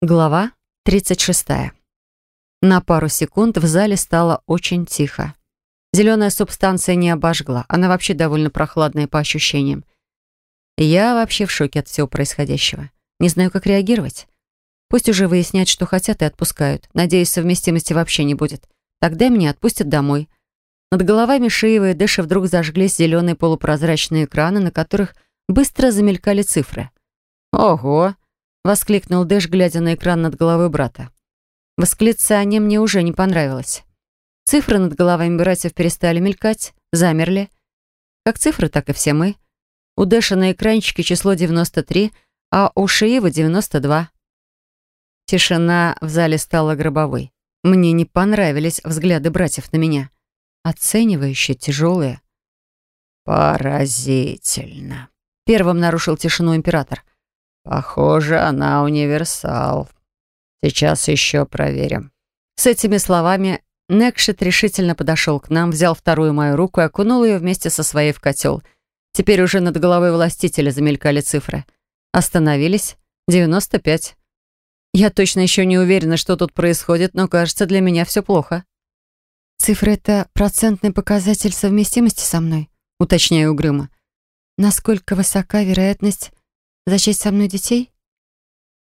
Глава 36. На пару секунд в зале стало очень тихо. Зеленая субстанция не обожгла, она вообще довольно прохладная по ощущениям. Я вообще в шоке от всего происходящего. Не знаю, как реагировать. Пусть уже выясняют, что хотят и отпускают. Надеюсь, совместимости вообще не будет. Тогда меня отпустят домой. Над головами Шиева и Дэша вдруг зажглись зеленые полупрозрачные экраны, на которых быстро замелькали цифры. «Ого!» Воскликнул Дэш, глядя на экран над головой брата. Восклицание мне уже не понравилось. Цифры над головами братьев перестали мелькать, замерли. Как цифры, так и все мы. У Дэша на экранчике число 93, а у Шиева 92. Тишина в зале стала гробовой. Мне не понравились взгляды братьев на меня. Оценивающие, тяжелые. «Поразительно», — первым нарушил тишину император. Похоже, она универсал. Сейчас еще проверим. С этими словами Некшит решительно подошел к нам, взял вторую мою руку и окунул ее вместе со своей в котел. Теперь уже над головой властителя замелькали цифры. Остановились. 95. Я точно еще не уверена, что тут происходит, но кажется, для меня все плохо. «Цифры — это процентный показатель совместимости со мной», — уточняю угрюмо. «Насколько высока вероятность Зачесть со мной детей?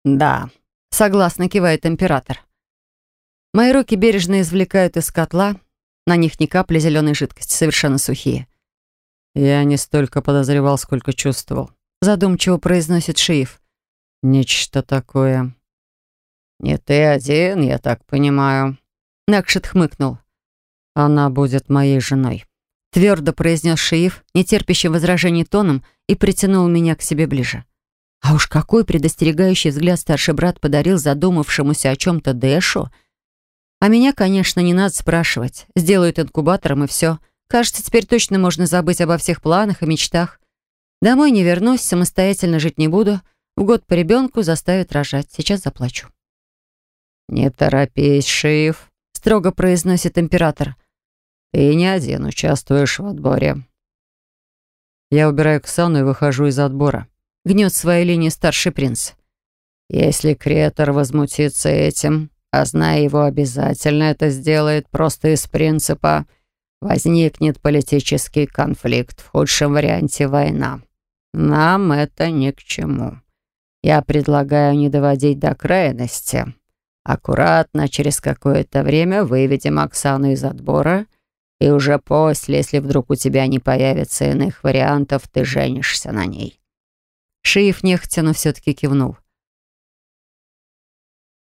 Да, согласно кивает император. Мои руки бережно извлекают из котла. На них ни капли зеленой жидкости, совершенно сухие. Я не столько подозревал, сколько чувствовал. Задумчиво произносит Шиев. Нечто такое. Не ты один, я так понимаю. Накшит хмыкнул. Она будет моей женой. Твердо произнес Шиев, нетерпящим возражений тоном, и притянул меня к себе ближе. А уж какой предостерегающий взгляд старший брат подарил задумавшемуся о чем-то Дэшу. А меня, конечно, не надо спрашивать. Сделают инкубатором и все. Кажется, теперь точно можно забыть обо всех планах и мечтах. Домой не вернусь, самостоятельно жить не буду. В год по ребенку заставят рожать. Сейчас заплачу. «Не торопись, Шиф», — строго произносит император. «Ты не один участвуешь в отборе». Я убираю Ксану и выхожу из отбора гнет свою линию старший принц. «Если Кретор возмутится этим, а зная его обязательно это сделает просто из принципа, возникнет политический конфликт, в худшем варианте война. Нам это ни к чему. Я предлагаю не доводить до крайности. Аккуратно, через какое-то время выведем Оксану из отбора, и уже после, если вдруг у тебя не появится иных вариантов, ты женишься на ней. Шиев нехотя, но все-таки кивнул.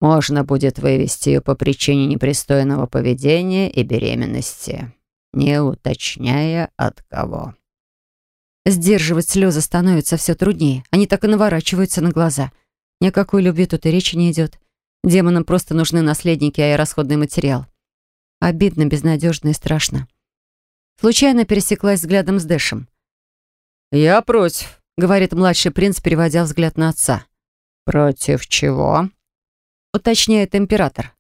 «Можно будет вывести ее по причине непристойного поведения и беременности, не уточняя от кого». Сдерживать слезы становится все труднее. Они так и наворачиваются на глаза. Ни о какой любви тут и речи не идет. Демонам просто нужны наследники, а я расходный материал. Обидно, безнадежно и страшно. Случайно пересеклась взглядом с Дэшем. «Я против», говорит младший принц, переводя взгляд на отца. «Против чего?» уточняет император.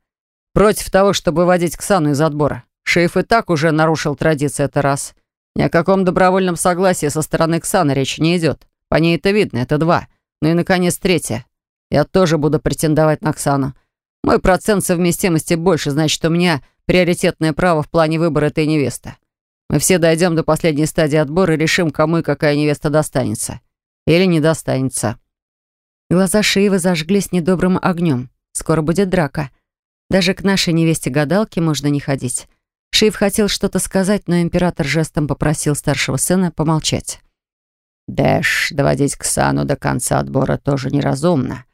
«Против того, чтобы выводить Ксану из отбора. Шейф и так уже нарушил традиции это раз. Ни о каком добровольном согласии со стороны Ксаны речи не идет. По ней это видно, это два. Ну и, наконец, третье. Я тоже буду претендовать на Ксану. Мой процент совместимости больше, значит, у меня приоритетное право в плане выбора этой невесты. Мы все дойдем до последней стадии отбора и решим, кому и какая невеста достанется. Или не достанется. Глаза Шиевы зажглись недобрым огнем. Скоро будет драка. Даже к нашей невесте-гадалке можно не ходить. Шиев хотел что-то сказать, но император жестом попросил старшего сына помолчать. «Дэш, доводить Ксану до конца отбора тоже неразумно.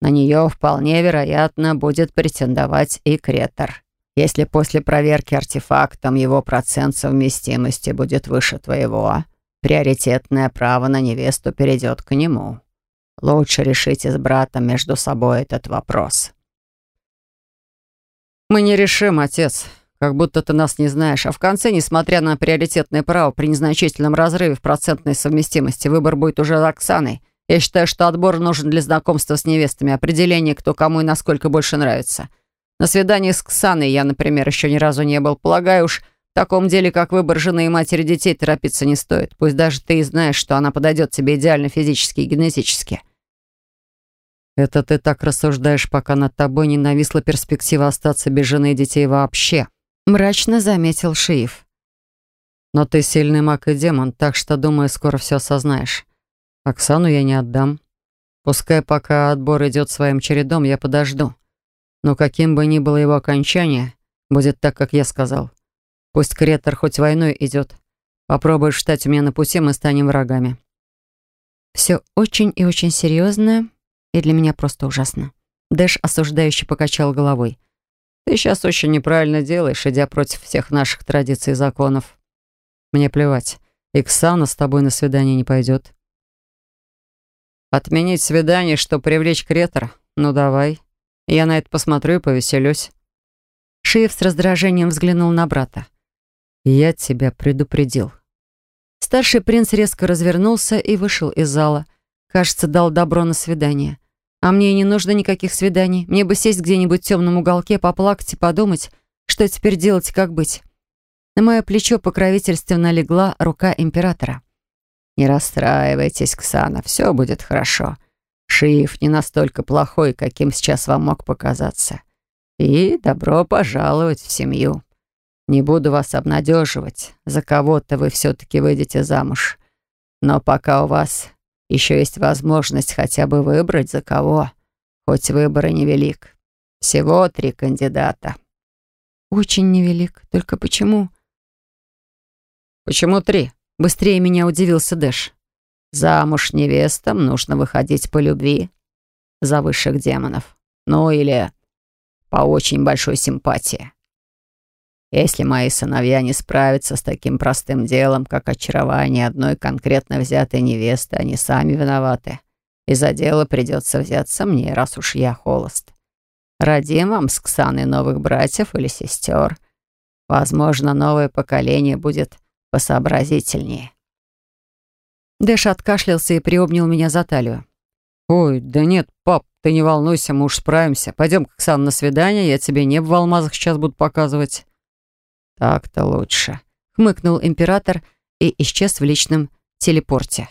На нее вполне вероятно будет претендовать и Кретор. Если после проверки артефактом его процент совместимости будет выше твоего, приоритетное право на невесту перейдет к нему. Лучше решите с братом между собой этот вопрос. «Мы не решим, отец. Как будто ты нас не знаешь. А в конце, несмотря на приоритетное право, при незначительном разрыве в процентной совместимости, выбор будет уже Оксаной. Я считаю, что отбор нужен для знакомства с невестами, определение, кто кому и насколько больше нравится». На свидании с Ксаной я, например, еще ни разу не был. Полагаю уж, в таком деле, как выбор жены и матери детей, торопиться не стоит. Пусть даже ты и знаешь, что она подойдет тебе идеально физически и генетически. Это ты так рассуждаешь, пока над тобой не нависла перспектива остаться без жены и детей вообще. Мрачно заметил Шиев. Но ты сильный маг и демон, так что, думаю, скоро все осознаешь. Оксану я не отдам. Пускай пока отбор идет своим чередом, я подожду. Но каким бы ни было его окончание, будет так, как я сказал. Пусть Кретор хоть войной идет. Попробуешь встать у меня на пути, мы станем врагами. Все очень и очень серьезно и для меня просто ужасно. Дэш осуждающе покачал головой. «Ты сейчас очень неправильно делаешь, идя против всех наших традиций и законов. Мне плевать. Иксана с тобой на свидание не пойдет». «Отменить свидание, что привлечь кретора? Ну давай. Я на это посмотрю и повеселюсь». Шиев с раздражением взглянул на брата. «Я тебя предупредил». Старший принц резко развернулся и вышел из зала. Кажется, дал добро на свидание. А мне не нужно никаких свиданий. Мне бы сесть где-нибудь в темном уголке, поплакать и подумать, что теперь делать и как быть. На мое плечо покровительственно легла рука императора. «Не расстраивайтесь, Ксана, все будет хорошо. Шиев не настолько плохой, каким сейчас вам мог показаться. И добро пожаловать в семью. Не буду вас обнадеживать, за кого-то вы все-таки выйдете замуж. Но пока у вас еще есть возможность хотя бы выбрать за кого, хоть выбор и невелик. Всего три кандидата. Очень невелик. Только почему? Почему три? Быстрее меня удивился Дэш. Замуж невестам нужно выходить по любви за высших демонов. Ну или по очень большой симпатии. Если мои сыновья не справятся с таким простым делом, как очарование одной конкретно взятой невесты, они сами виноваты. И за дело придется взяться мне, раз уж я холост. Родим вам с Ксаной новых братьев или сестер. Возможно, новое поколение будет посообразительнее. Дэш откашлялся и приобнял меня за талию. «Ой, да нет, пап, ты не волнуйся, мы уж справимся. Пойдем к на свидание, я тебе небо в алмазах сейчас буду показывать». «Так-то лучше», — хмыкнул император и исчез в личном телепорте.